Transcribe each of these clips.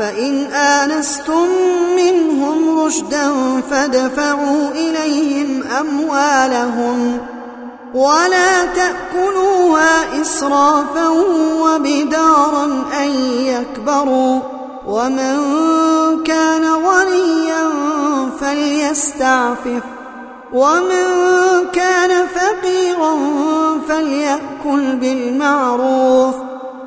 فإن آنستم منهم رشدا فادفعوا إليهم أموالهم ولا تأكلوها إسرافا وبدارا أن يكبروا ومن كان غنيا فليستعفف ومن كان فقيرا فليأكل بالمعروف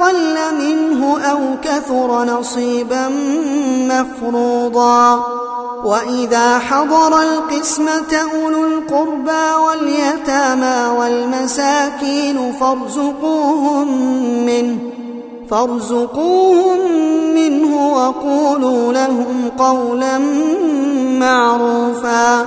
قل منه أو كثر نصيبا مفروضا. وإذا حضر القسمة أولو القربى واليتامى والمساكين فارزقوهم منه فارزقوهم منه وقولوا لهم قولا معروفا.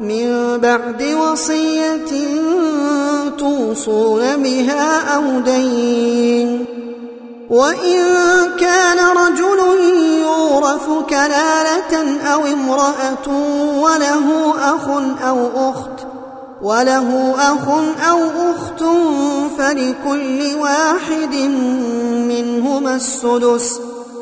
من بعد وصية توصون بها أو دين. وإن كان رجل يورث كلالة أو امرأة وله أخ أو أخت وله أخ أو أخت فلكل واحد منهما السدس.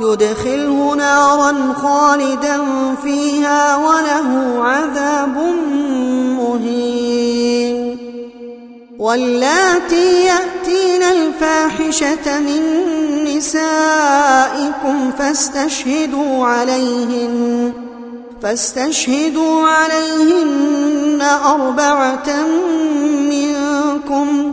يدخله نارا خالدا فيها وله عذاب مهين. واللاتي يأتين الفاحشة من نسائكم فاستشهدوا عليهن فاستشهدوا عليهن أربعة منكم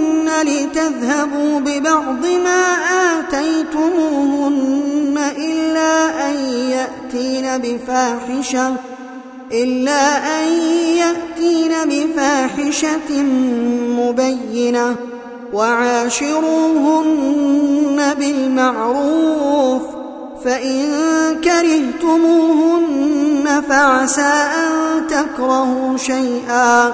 لتذهبوا ببعض ما آتيتموهن إلا أن يأتين بفاحشة إلا أن يأتين بفاحشة مبينة وعاشروهن بالمعروف فإن كرهتموهن فعسى أن تكرهوا شيئا.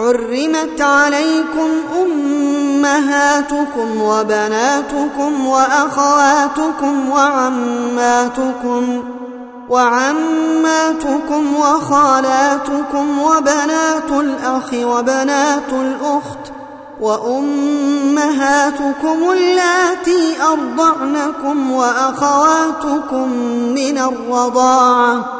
حرمت عليكم أمهاتكم وبناتكم وأخواتكم وعماتكم وعماتكم وخالاتكم وبنات الأخ وبنات الأخت وأمهاتكم اللاتي أرضعنكم وأخواتكم من الرضاعة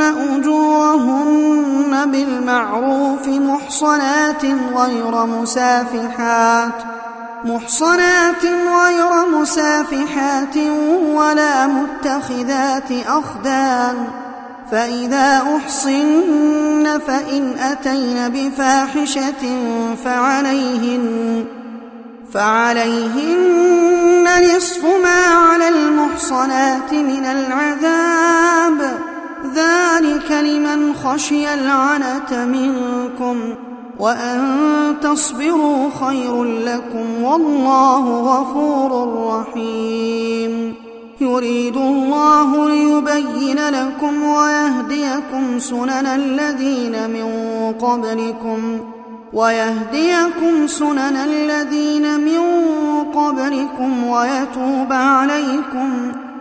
أجورهن بالمعروف محصنات غير مسافحات محصنات غير مسافحات ولا متخذات أخدان فإذا أحصن فإن أتين بفاحشة فعليهن فعليهن نصف ما على المحصنات من العذاب. ذلك لمن خشي العنة منكم وأن تصبروا خير لكم والله غفور رحيم. يريد الله ليبين لكم ويهديكم سنن الذين من قبلكم ويهديكم سنن الذين من قبلكم ويتوب عليكم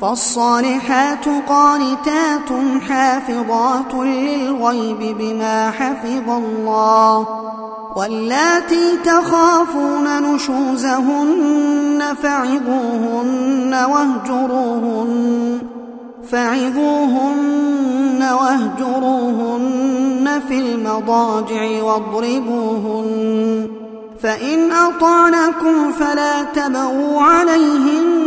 فالصالحات قانتات حافظات للغيب بما حفظ الله واللاتي تخافون نشوزهن فعظوهن واهجروهن فعظوهن واهجروهن في المضاجع واضربوهن فإن أطعنكم فلا تبغوا عليهن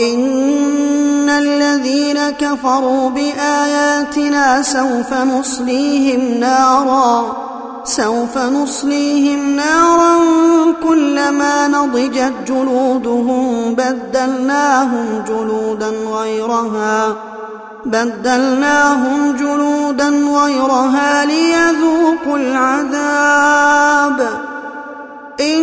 إن الذين كفروا بآياتنا سوف نصليهم نارا سوف نصليهم نارا كلما نضجت جلودهم بدلناهم جلودا غيرها بدلناهم جلودا غيرها ليذوقوا العذاب. إن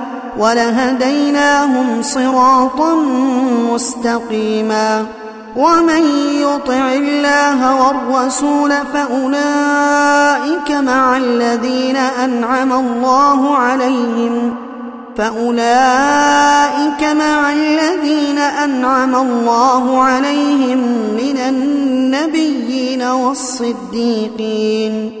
ولهديناهم صراطا مستقيما. ومن يطع الله والرسول فأولئك مع الذين أنعم الله عليهم. فأولئك مع الذين أنعم الله عليهم من النبيين والصديقين.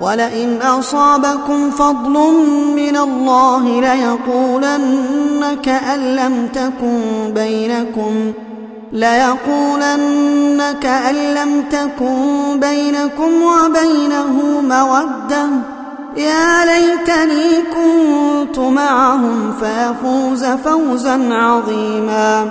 ولئن أصابكم فضل من الله ليقولن كأن لم تكن بينكم ليقولن كأن لم تكن بينكم وبينه مودة يا ليتني كنت معهم فافوز فوزا عظيما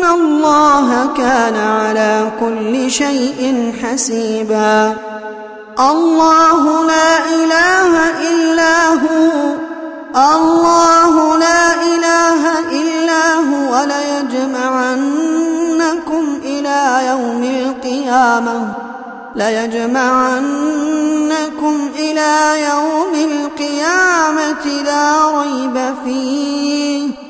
إن الله كان على كل شيء حسيبا. الله لا إله إلا هو. الله لا إله إلا هو. ليجمعنكم إلى يوم القيامة. ليجمعنكم إلى يوم القيامة لا ريب فيه.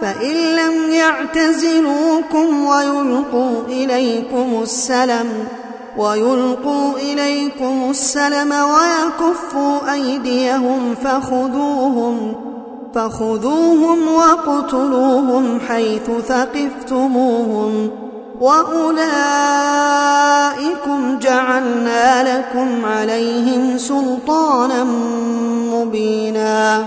فإن لم يعتزلوكم ويلقوا إليكم السلم ويلقوا إليكم السلم ويكفوا أيديهم فخذوهم فخذوهم وقتلوهم حيث ثقفتموهم وأولئكم جعلنا لكم عليهم سلطانا مبينا.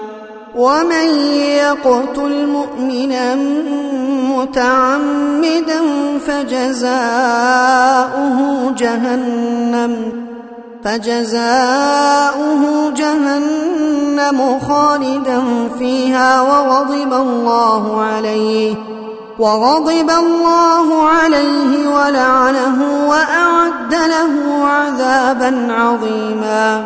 ومن يقتل مؤمنا متعمدا فجزاؤه جهنم فجزاؤه جهنم خالدا فيها وغضب الله عليه وغضب الله عليه ولعنه وأعد له عذابا عظيما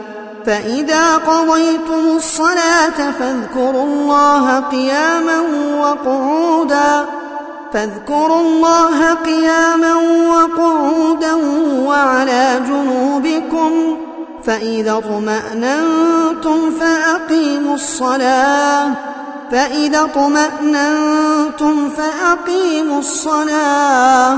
فإذا قضيتم الصلاة فاذكروا الله قياما وقعودا فاذكروا الله قياما وقعودا وعلى جنوبكم فإذا اطمأننتم فأقيموا الصلاة فإذا اطمأننتم فأقيموا الصلاة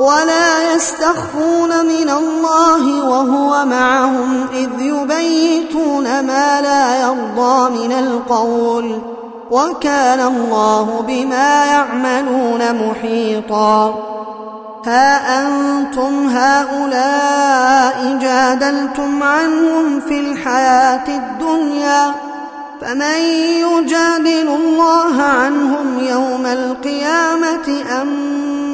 ولا يستخفون من الله وهو معهم إذ يبيتون ما لا يرضى من القول وكان الله بما يعملون محيطا ها أنتم هؤلاء جادلتم عنهم في الحياة الدنيا فمن يجادل الله عنهم يوم القيامة أم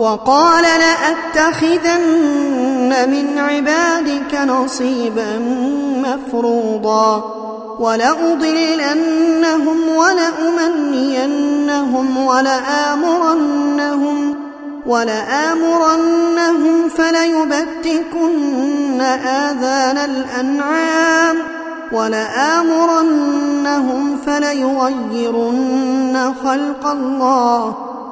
وقال لأتخذن من عبادك نصيبا مفروضا ولأضلنهم ولأمنينهم ولآمرنهم ولآمرنهم فليبتكن آذان الأنعام ولآمرنهم فليغيرن خلق الله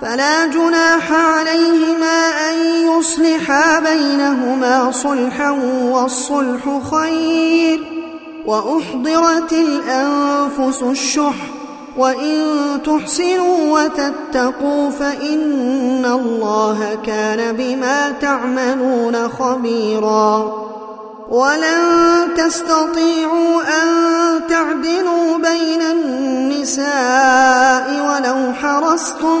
فلا جناح عليهما أن يصلحا بينهما صلحا والصلح خير وأحضرت الأنفس الشح وإن تحسنوا وتتقوا فإن الله كان بما تعملون خبيرا ولن تستطيعوا أن تعدلوا بين النساء ولو حرصتم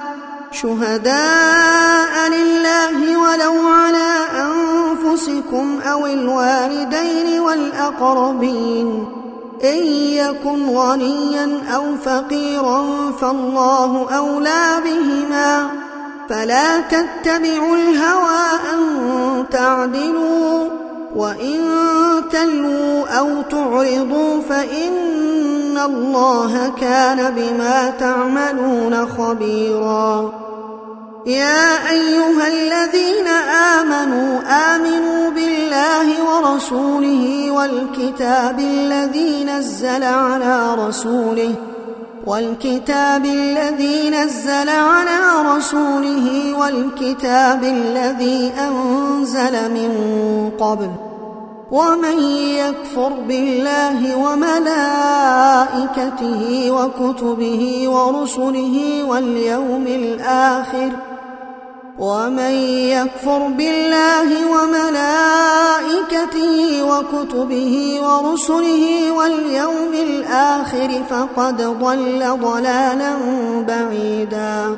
شهداء لله ولو على أنفسكم أو الوالدين والأقربين إن يكن غنيا أو فقيرا فالله أولى بهما فلا تتبعوا الهوى أن تعدلوا وإن تلوا أو تعرضوا فإن الله كان بما تعملون خبيرا. يا أيها الذين آمنوا آمنوا بالله رسوله والكتاب الذي نزل على رسوله والكتاب الذي نزل على رسوله والكتاب الذي أنزل من قبل ومن يكفر بالله وملائكته وكتبه ورسله واليوم الآخر ۖ ومن يكفر بالله وملائكته وكتبه ورسله واليوم الآخر فقد ضل ضلالا بعيدا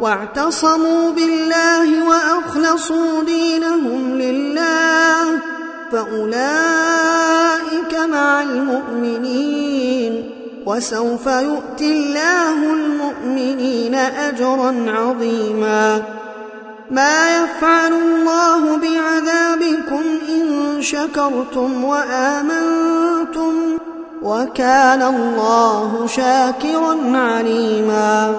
واعتصموا بالله وأخلصوا دينهم لله فأولئك مع المؤمنين وسوف يؤتي الله المؤمنين أجرا عظيما ما يفعل الله بعذابكم إن شكرتم وآمنتم وكان الله شاكرا عليما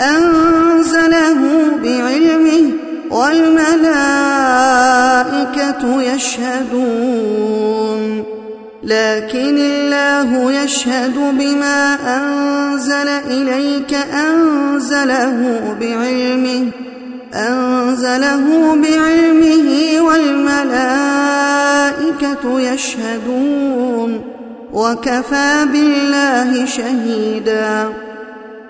أنزله بعلمه والملائكة يشهدون. لكن الله يشهد بما أنزل إليك أنزله بعلمه أنزله بعلمه والملائكة يشهدون. وكفى بالله شهيدا.